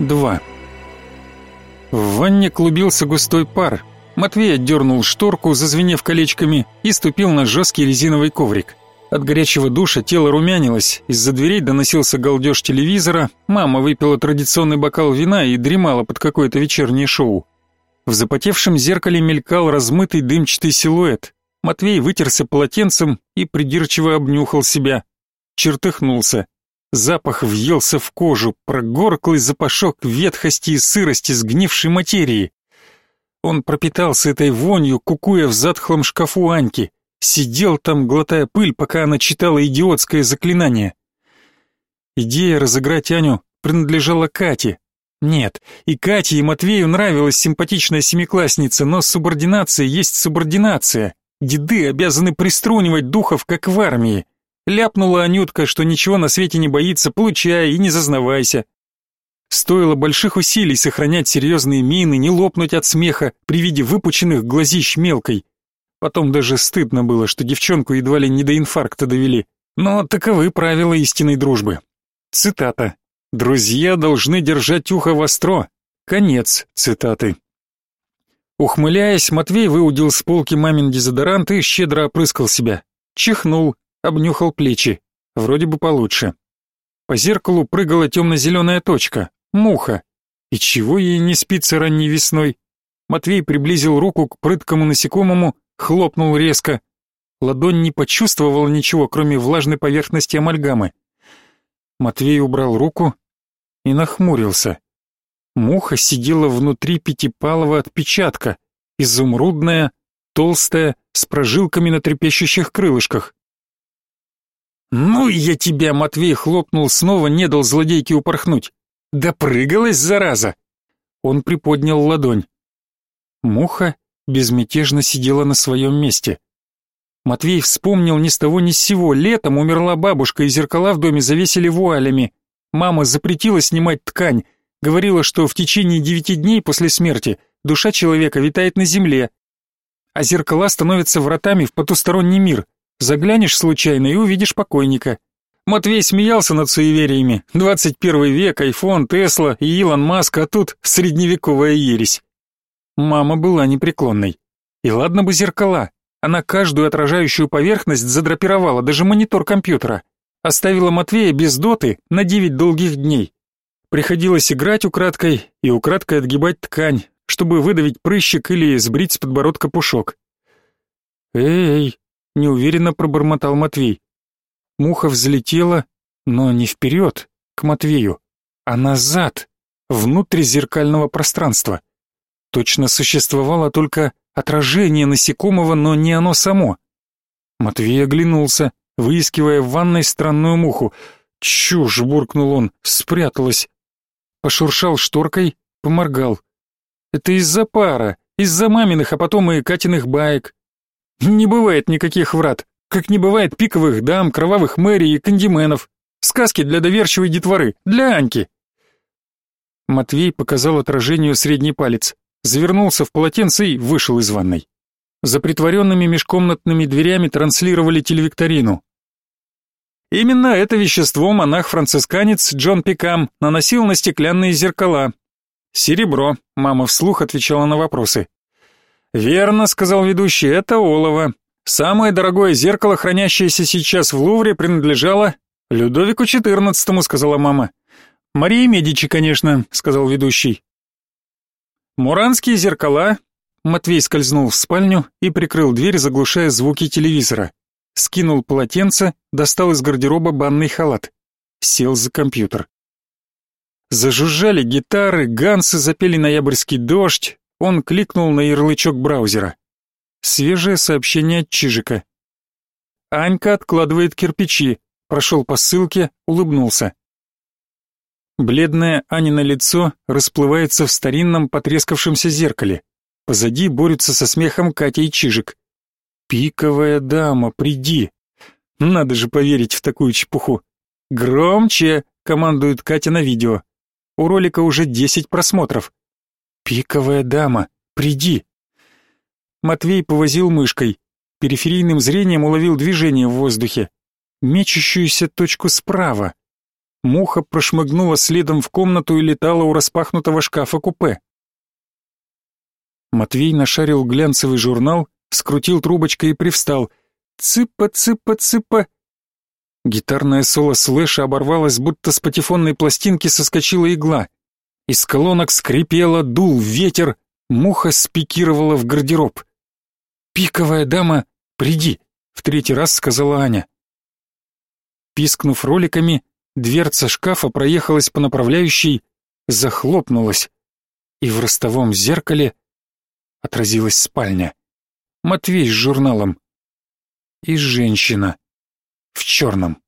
2. В ванне клубился густой пар. Матвей отдернул шторку, зазвенев колечками, и ступил на жесткий резиновый коврик. От горячего душа тело румянилось, из-за дверей доносился галдеж телевизора, мама выпила традиционный бокал вина и дремала под какое-то вечернее шоу. В запотевшем зеркале мелькал размытый дымчатый силуэт. Матвей вытерся полотенцем и придирчиво обнюхал себя. Чертыхнулся. Запах въелся в кожу, прогорклый запашок ветхости и сырости сгнившей материи. Он пропитался этой вонью, кукуя в затхлом шкафу Аньки. Сидел там, глотая пыль, пока она читала идиотское заклинание. Идея разыграть Аню принадлежала Кате. Нет, и Кате, и Матвею нравилась симпатичная семиклассница, но субординация есть субординация. Деды обязаны приструнивать духов, как в армии. Ляпнула Анютка, что ничего на свете не боится, получай и не зазнавайся. Стоило больших усилий сохранять серьезные мины, не лопнуть от смеха при виде выпученных глазищ мелкой. Потом даже стыдно было, что девчонку едва ли не до инфаркта довели. Но таковы правила истинной дружбы. Цитата. «Друзья должны держать ухо востро». Конец цитаты. Ухмыляясь, Матвей выудил с полки мамин дезодорант и щедро опрыскал себя. Чихнул, обнюхал плечи. Вроде бы получше. По зеркалу прыгала темно-зеленая точка. Муха. И чего ей не спится ранней весной? Матвей приблизил руку к прыткому насекомому, хлопнул резко. Ладонь не почувствовала ничего, кроме влажной поверхности амальгамы. Матвей убрал руку и нахмурился. Муха сидела внутри пятипалого отпечатка, изумрудная, толстая, с прожилками на трепещущих крылышках. «Ну, я тебя, Матвей, хлопнул снова, не дал злодейке упорхнуть. Допрыгалась, зараза!» Он приподнял ладонь. Муха безмятежно сидела на своем месте. Матвей вспомнил ни с того ни с сего. Летом умерла бабушка, и зеркала в доме завесили вуалями. Мама запретила снимать ткань, говорила, что в течение девяти дней после смерти душа человека витает на земле, а зеркала становятся вратами в потусторонний мир. Заглянешь случайно и увидишь покойника. Матвей смеялся над суевериями. 21 век, айфон, Тесла и Илон Маск, а тут средневековая ересь. Мама была непреклонной. И ладно бы зеркала. Она каждую отражающую поверхность задрапировала, даже монитор компьютера. Оставила Матвея без доты на девять долгих дней. Приходилось играть украдкой и украдкой отгибать ткань, чтобы выдавить прыщик или сбрить с подбородка пушок. «Эй!» — неуверенно пробормотал Матвей. Муха взлетела, но не вперед, к Матвею, а назад, внутрь зеркального пространства. Точно существовало только отражение насекомого, но не оно само. Матвей оглянулся, выискивая в ванной странную муху. «Чушь!» — буркнул он, спряталась. Пошуршал шторкой, поморгал. «Это из-за пара, из-за маминых, а потом и Катиных баек. Не бывает никаких врат, как не бывает пиковых дам, кровавых мэрий и кандименов. Сказки для доверчивой детворы, для Аньки». Матвей показал отражению средний палец завернулся в полотенце и вышел из ванной. За притворенными межкомнатными дверями транслировали телевикторину. Именно это вещество монах-францисканец Джон Пикам наносил на стеклянные зеркала. «Серебро», — мама вслух отвечала на вопросы. «Верно», — сказал ведущий, — «это олово. Самое дорогое зеркало, хранящееся сейчас в Лувре, принадлежало Людовику XIV», — сказала мама. «Марии Медичи, конечно», — сказал ведущий. Муранские зеркала. Матвей скользнул в спальню и прикрыл дверь, заглушая звуки телевизора. Скинул полотенце, достал из гардероба банный халат. Сел за компьютер. Зажужжали гитары, гансы запели ноябрьский дождь. Он кликнул на ярлычок браузера. Свежее сообщение от Чижика. Анька откладывает кирпичи. Прошел по ссылке, улыбнулся. Бледное Анино лицо расплывается в старинном потрескавшемся зеркале. Позади борются со смехом Катя и Чижик. «Пиковая дама, приди!» Надо же поверить в такую чепуху. «Громче!» — командует Катя на видео. У ролика уже десять просмотров. «Пиковая дама, приди!» Матвей повозил мышкой. Периферийным зрением уловил движение в воздухе. Мечущуюся точку справа. Муха прошмыгнула следом в комнату и летала у распахнутого шкафа-купе. Матвей нашарил глянцевый журнал, скрутил трубочкой и привстал. «Цыпа, цыпа, цыпа!» Гитарное соло слэша оборвалось, будто с патефонной пластинки соскочила игла. Из колонок скрипело, дул ветер, муха спикировала в гардероб. «Пиковая дама, приди!» — в третий раз сказала Аня. Пискнув роликами, дверца шкафа проехалась по направляющей, захлопнулась, и в ростовом зеркале отразилась спальня. Матвей с журналом. И женщина в черном.